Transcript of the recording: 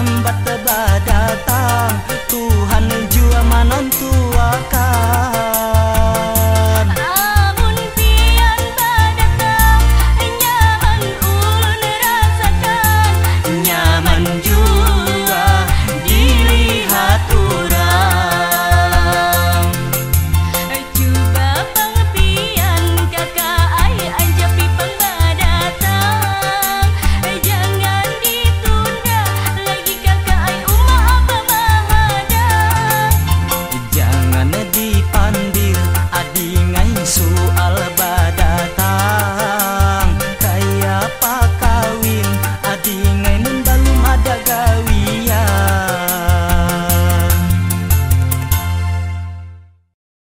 but the